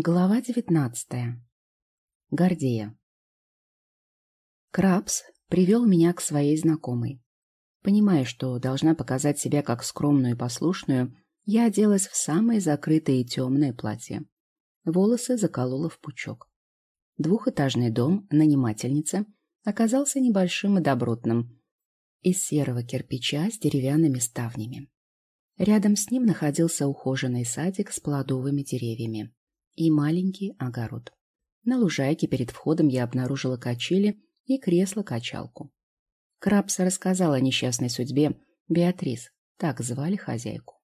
Глава девятнадцатая. Гордея. Крабс привел меня к своей знакомой. Понимая, что должна показать себя как скромную и послушную, я оделась в самое закрытое и темное платье. Волосы заколола в пучок. Двухэтажный дом нанимательницы оказался небольшим и добротным, из серого кирпича с деревянными ставнями. Рядом с ним находился ухоженный садик с плодовыми деревьями и маленький огород. На лужайке перед входом я обнаружила качели и кресло-качалку. Крабс рассказал о несчастной судьбе Беатрис, так звали хозяйку.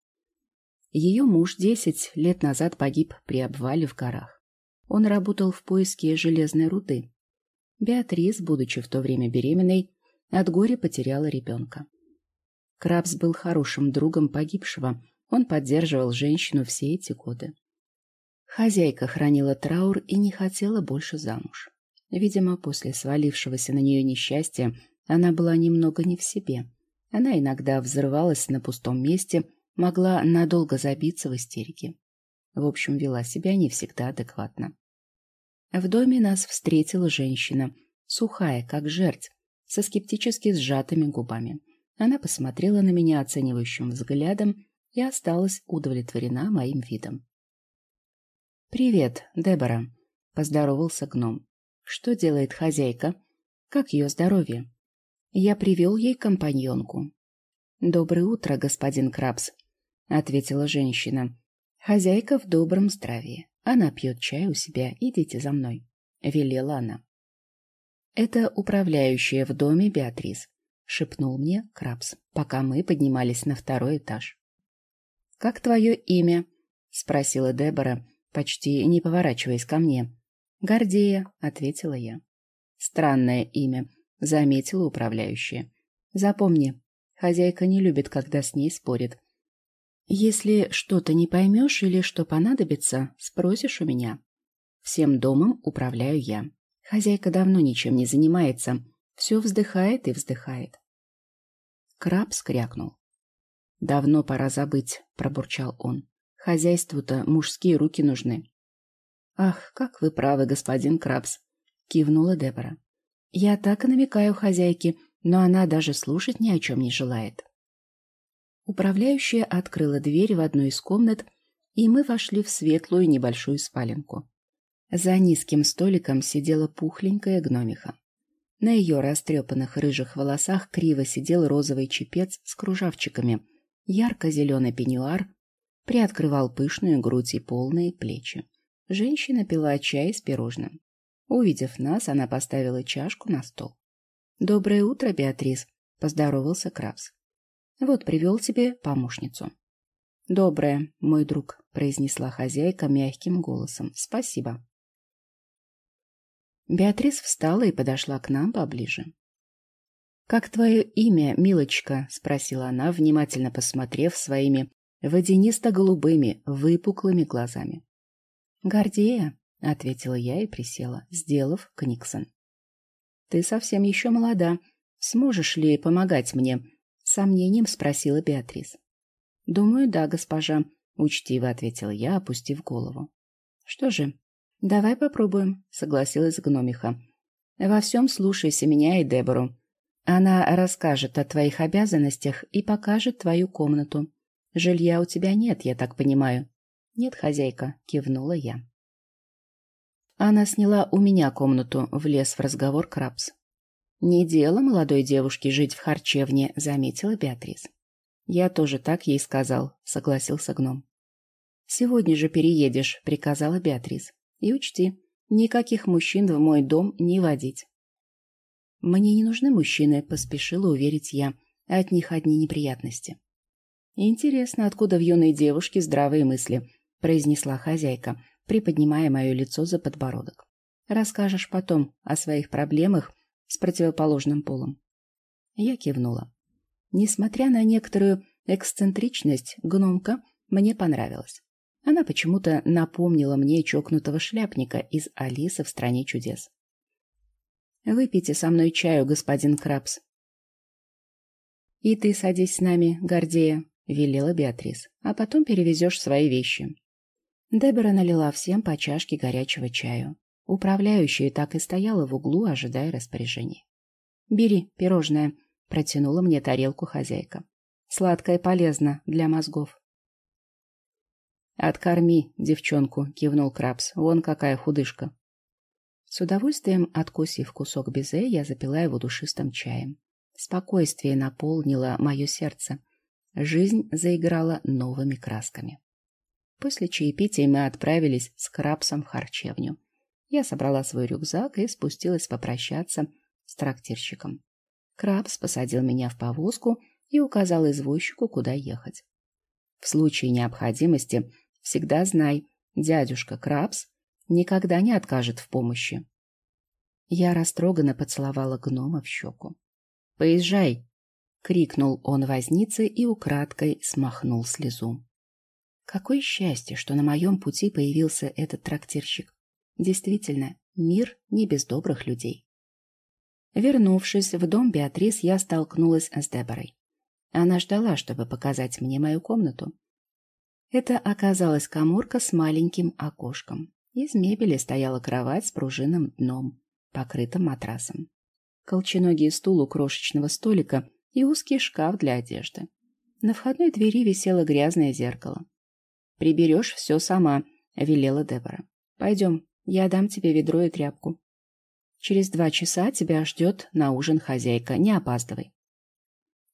Ее муж десять лет назад погиб при обвале в горах. Он работал в поиске железной руды. Беатрис, будучи в то время беременной, от горя потеряла ребенка. Крабс был хорошим другом погибшего, он поддерживал женщину все эти годы. Хозяйка хранила траур и не хотела больше замуж. Видимо, после свалившегося на нее несчастья она была немного не в себе. Она иногда взрывалась на пустом месте, могла надолго забиться в истерике. В общем, вела себя не всегда адекватно. В доме нас встретила женщина, сухая, как жерть, со скептически сжатыми губами. Она посмотрела на меня оценивающим взглядом и осталась удовлетворена моим видом. «Привет, Дебора», — поздоровался гном. «Что делает хозяйка? Как ее здоровье?» Я привел ей компаньонку. «Доброе утро, господин Крабс», — ответила женщина. «Хозяйка в добром здравии. Она пьет чай у себя. Идите за мной», — велела она. «Это управляющая в доме Беатрис», — шепнул мне Крабс, пока мы поднимались на второй этаж. «Как твое имя?» — спросила Дебора, почти не поворачиваясь ко мне. «Гордея», — ответила я. «Странное имя», — заметила управляющая. «Запомни, хозяйка не любит, когда с ней спорит. Если что-то не поймешь или что понадобится, спросишь у меня. Всем домом управляю я. Хозяйка давно ничем не занимается, все вздыхает и вздыхает». Краб скрякнул. «Давно пора забыть», — пробурчал он. Хозяйству-то мужские руки нужны. Ах, как вы правы, господин Крабс, кивнула Дебора. Я так и намекаю хозяйке, но она даже слушать ни о чем не желает. Управляющая открыла дверь в одну из комнат, и мы вошли в светлую небольшую спаленку. За низким столиком сидела пухленькая гномиха. На ее растрепанных рыжих волосах криво сидел розовый чепец с кружавчиками, ярко-зеленый пеньюар приоткрывал пышную грудь и полные плечи. Женщина пила чай с пирожным. Увидев нас, она поставила чашку на стол. «Доброе утро, Беатрис», — поздоровался Крабс. «Вот привел тебе помощницу». «Доброе, мой друг», — произнесла хозяйка мягким голосом. «Спасибо». Беатрис встала и подошла к нам поближе. «Как твое имя, милочка?» — спросила она, внимательно посмотрев своими водянисто-голубыми, выпуклыми глазами. «Гордея», — ответила я и присела, сделав книксон. «Ты совсем еще молода. Сможешь ли помогать мне?» — сомнением спросила Беатрис. «Думаю, да, госпожа», — учтиво ответила я, опустив голову. «Что же, давай попробуем», — согласилась гномиха. «Во всем слушайся меня и Дебору. Она расскажет о твоих обязанностях и покажет твою комнату. Жилья у тебя нет, я так понимаю. Нет, хозяйка, кивнула я. Она сняла у меня комнату, влез в разговор Крабс. Не дело молодой девушке жить в харчевне, заметила Беатрис. Я тоже так ей сказал, согласился гном. Сегодня же переедешь, приказала Беатрис. И учти, никаких мужчин в мой дом не водить. Мне не нужны мужчины, поспешила уверить я. От них одни неприятности. «Интересно, откуда в юной девушке здравые мысли», — произнесла хозяйка, приподнимая мое лицо за подбородок. «Расскажешь потом о своих проблемах с противоположным полом». Я кивнула. Несмотря на некоторую эксцентричность, гномка мне понравилась. Она почему-то напомнила мне чокнутого шляпника из «Алисы в стране чудес». «Выпейте со мной чаю, господин Крабс». «И ты садись с нами, Гордея», — велела Беатрис. «А потом перевезешь свои вещи». Дебора налила всем по чашке горячего чаю. Управляющая так и стояла в углу, ожидая распоряжений. «Бери пирожное», — протянула мне тарелку хозяйка. «Сладкое полезно для мозгов». «Откорми девчонку», — кивнул Крабс. «Вон какая худышка». С удовольствием откусив кусок безе, я запила его душистым чаем. Спокойствие наполнило мое сердце. Жизнь заиграла новыми красками. После чаепития мы отправились с Крабсом в харчевню. Я собрала свой рюкзак и спустилась попрощаться с трактирщиком. Крабс посадил меня в повозку и указал извозчику, куда ехать. В случае необходимости всегда знай, дядюшка Крабс никогда не откажет в помощи. Я растроганно поцеловала гнома в щеку. «Поезжай!» — крикнул он вознице и украдкой смахнул слезу. Какое счастье, что на моем пути появился этот трактирщик. Действительно, мир не без добрых людей. Вернувшись в дом Беатрис, я столкнулась с Деборой. Она ждала, чтобы показать мне мою комнату. Это оказалась коморка с маленьким окошком. Из мебели стояла кровать с пружинным дном, покрытым матрасом. Колченогий стул у крошечного столика и узкий шкаф для одежды. На входной двери висело грязное зеркало. «Приберешь все сама», — велела Дебора. «Пойдем, я дам тебе ведро и тряпку. Через два часа тебя ждет на ужин хозяйка, не опаздывай.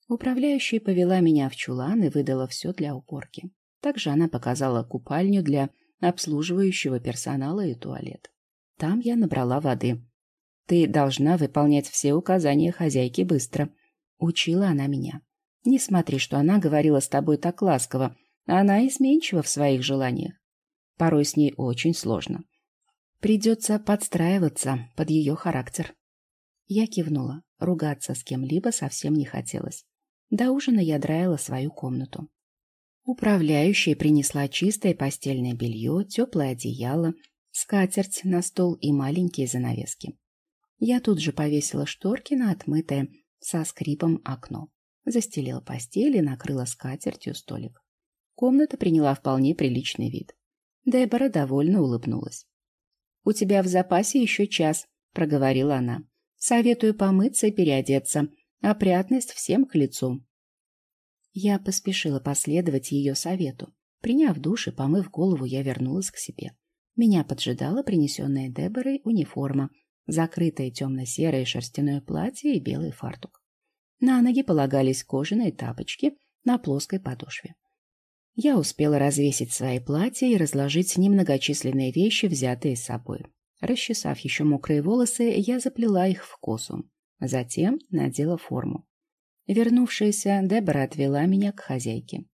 Управляющая повела меня в чулан и выдала все для уборки. Также она показала купальню для обслуживающего персонала и туалет. Там я набрала воды. Ты должна выполнять все указания хозяйки быстро. Учила она меня. Не смотри, что она говорила с тобой так ласково. Она изменчива в своих желаниях. Порой с ней очень сложно. Придется подстраиваться под ее характер. Я кивнула. Ругаться с кем-либо совсем не хотелось. До ужина я драила свою комнату. Управляющая принесла чистое постельное белье, теплое одеяло, скатерть на стол и маленькие занавески. Я тут же повесила шторки на отмытое со скрипом окно. Застелила постель и накрыла скатертью столик. Комната приняла вполне приличный вид. Дебора довольно улыбнулась. «У тебя в запасе еще час», — проговорила она. «Советую помыться и переодеться. Опрятность всем к лицу». Я поспешила последовать ее совету. Приняв душ и помыв голову, я вернулась к себе. Меня поджидала принесенная Деборой униформа, закрытое темно-серое шерстяное платье и белый фартук. На ноги полагались кожаные тапочки на плоской подошве. Я успела развесить свои платья и разложить немногочисленные вещи, взятые с собой. Расчесав еще мокрые волосы, я заплела их в косу. Затем надела форму. Вернувшаяся Дебора отвела меня к хозяйке.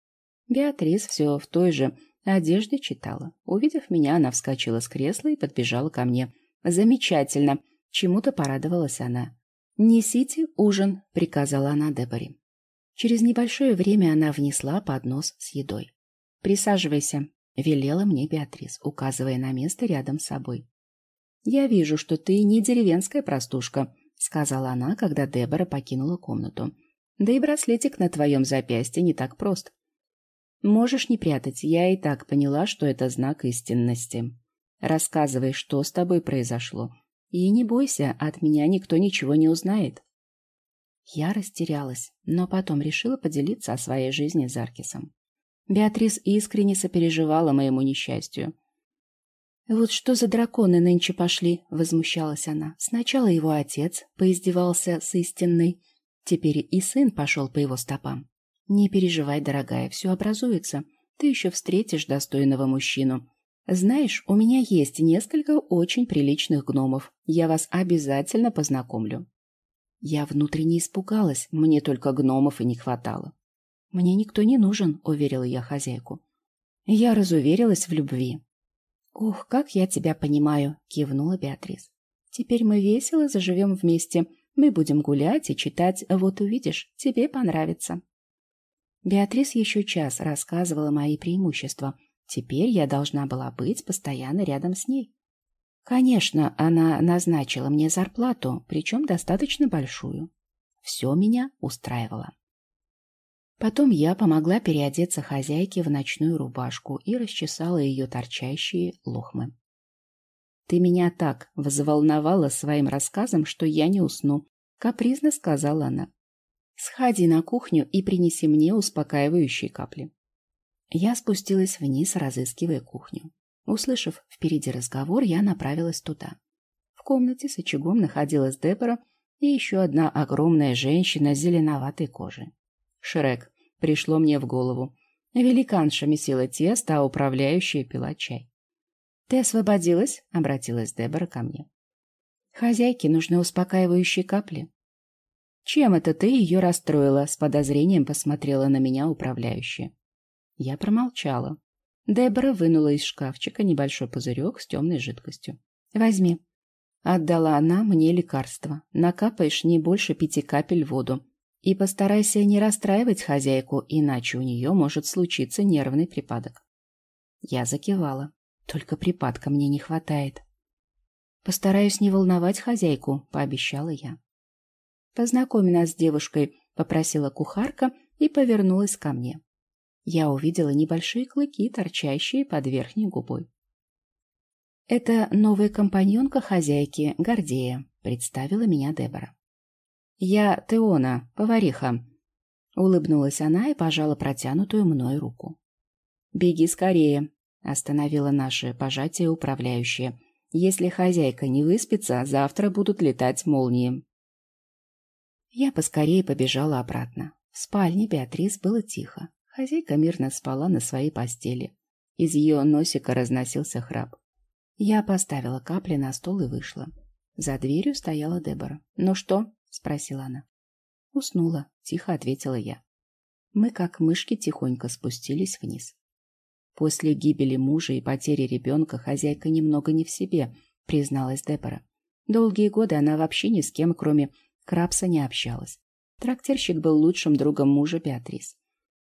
Беатрис все в той же одежде читала. Увидев меня, она вскочила с кресла и подбежала ко мне. «Замечательно!» Чему-то порадовалась она. «Несите ужин», — приказала она Деборе. Через небольшое время она внесла поднос с едой. «Присаживайся», — велела мне Беатрис, указывая на место рядом с собой. «Я вижу, что ты не деревенская простушка», — сказала она, когда Дебора покинула комнату. «Да и браслетик на твоем запястье не так прост. Можешь не прятать, я и так поняла, что это знак истинности. Рассказывай, что с тобой произошло. И не бойся, от меня никто ничего не узнает». Я растерялась, но потом решила поделиться о своей жизни с Аркисом. Беатрис искренне сопереживала моему несчастью. «Вот что за драконы нынче пошли?» — возмущалась она. «Сначала его отец поиздевался с истинной, теперь и сын пошел по его стопам. Не переживай, дорогая, все образуется. Ты еще встретишь достойного мужчину. Знаешь, у меня есть несколько очень приличных гномов. Я вас обязательно познакомлю». Я внутренне испугалась, мне только гномов и не хватало. «Мне никто не нужен», — уверила я хозяйку. Я разуверилась в любви. «Ух, как я тебя понимаю», — кивнула Беатрис. «Теперь мы весело заживем вместе. Мы будем гулять и читать, вот увидишь, тебе понравится». Беатрис еще час рассказывала мои преимущества. Теперь я должна была быть постоянно рядом с ней. Конечно, она назначила мне зарплату, причем достаточно большую. Все меня устраивало. Потом я помогла переодеться хозяйке в ночную рубашку и расчесала ее торчащие лохмы. «Ты меня так взволновала своим рассказом, что я не усну», — капризно сказала она. «Сходи на кухню и принеси мне успокаивающие капли». Я спустилась вниз, разыскивая кухню. Услышав впереди разговор, я направилась туда. В комнате с очагом находилась Дебора и еще одна огромная женщина с зеленоватой кожей. Шрек пришло мне в голову. Великанша месила тесто, а управляющая пила чай. «Ты освободилась?» — обратилась Дебора ко мне. «Хозяйке нужны успокаивающие капли». «Чем это ты ее расстроила?» — с подозрением посмотрела на меня управляющая. Я промолчала. Дебора вынула из шкафчика небольшой пузырек с темной жидкостью. «Возьми». Отдала она мне лекарство. Накапаешь не больше пяти капель в воду. И постарайся не расстраивать хозяйку, иначе у нее может случиться нервный припадок. Я закивала. Только припадка мне не хватает. Постараюсь не волновать хозяйку, пообещала я. Познакомь нас с девушкой, попросила кухарка и повернулась ко мне. Я увидела небольшие клыки, торчащие под верхней губой. Это новая компаньонка хозяйки, Гордея, представила меня Дебора. Я Теона, повариха. Улыбнулась она и пожала протянутую мной руку. Беги скорее, остановила наше пожатие управляющая. Если хозяйка не выспится, завтра будут летать молнии. Я поскорее побежала обратно. В спальне Беатрис было тихо. Хозяйка мирно спала на своей постели. Из ее носика разносился храп. Я поставила капли на стол и вышла. За дверью стояла Дебора. «Ну что?» — спросила она. «Уснула», — тихо ответила я. Мы, как мышки, тихонько спустились вниз. После гибели мужа и потери ребенка хозяйка немного не в себе, призналась Дебора. Долгие годы она вообще ни с кем, кроме Крабса, не общалась. Трактирщик был лучшим другом мужа Беатрис.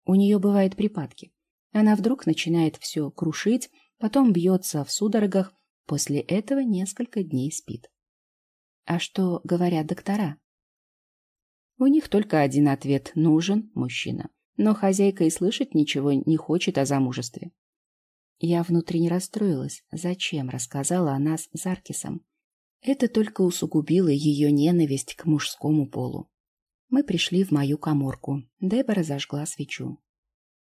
У нее бывают припадки. Она вдруг начинает все крушить, потом бьется в судорогах, после этого несколько дней спит. А что говорят доктора? У них только один ответ – нужен мужчина но хозяйка и слышать ничего не хочет о замужестве. Я внутренне расстроилась. Зачем рассказала о нас с Аркисом? Это только усугубило ее ненависть к мужскому полу. Мы пришли в мою коморку. Дебора зажгла свечу.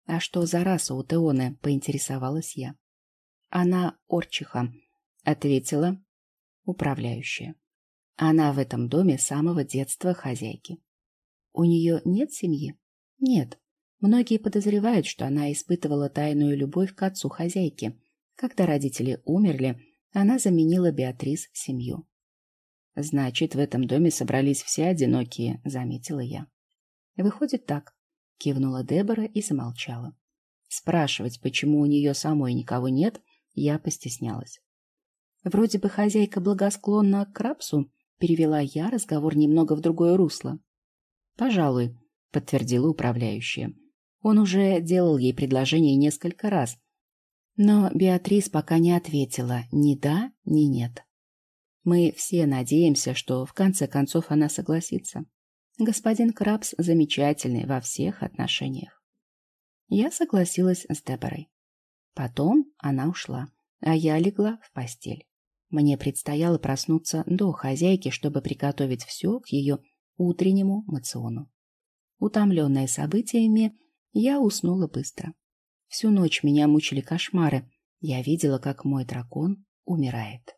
«А что за раса у Теоны?» — поинтересовалась я. «Она орчиха», — ответила управляющая. «Она в этом доме с самого детства хозяйки». «У нее нет семьи?» «Нет. Многие подозревают, что она испытывала тайную любовь к отцу хозяйки. Когда родители умерли, она заменила Беатрис семью. «Значит, в этом доме собрались все одинокие», — заметила я. «Выходит так», — кивнула Дебора и замолчала. Спрашивать, почему у нее самой никого нет, я постеснялась. Вроде бы хозяйка благосклонна к Крапсу, перевела я разговор немного в другое русло. «Пожалуй», — подтвердила управляющая. Он уже делал ей предложение несколько раз. Но Беатрис пока не ответила ни да, ни нет. Мы все надеемся, что в конце концов она согласится. Господин Крабс замечательный во всех отношениях. Я согласилась с Деборой. Потом она ушла, а я легла в постель. Мне предстояло проснуться до хозяйки, чтобы приготовить все к ее утреннему мациону. Утомленная событиями, я уснула быстро. Всю ночь меня мучили кошмары. Я видела, как мой дракон умирает.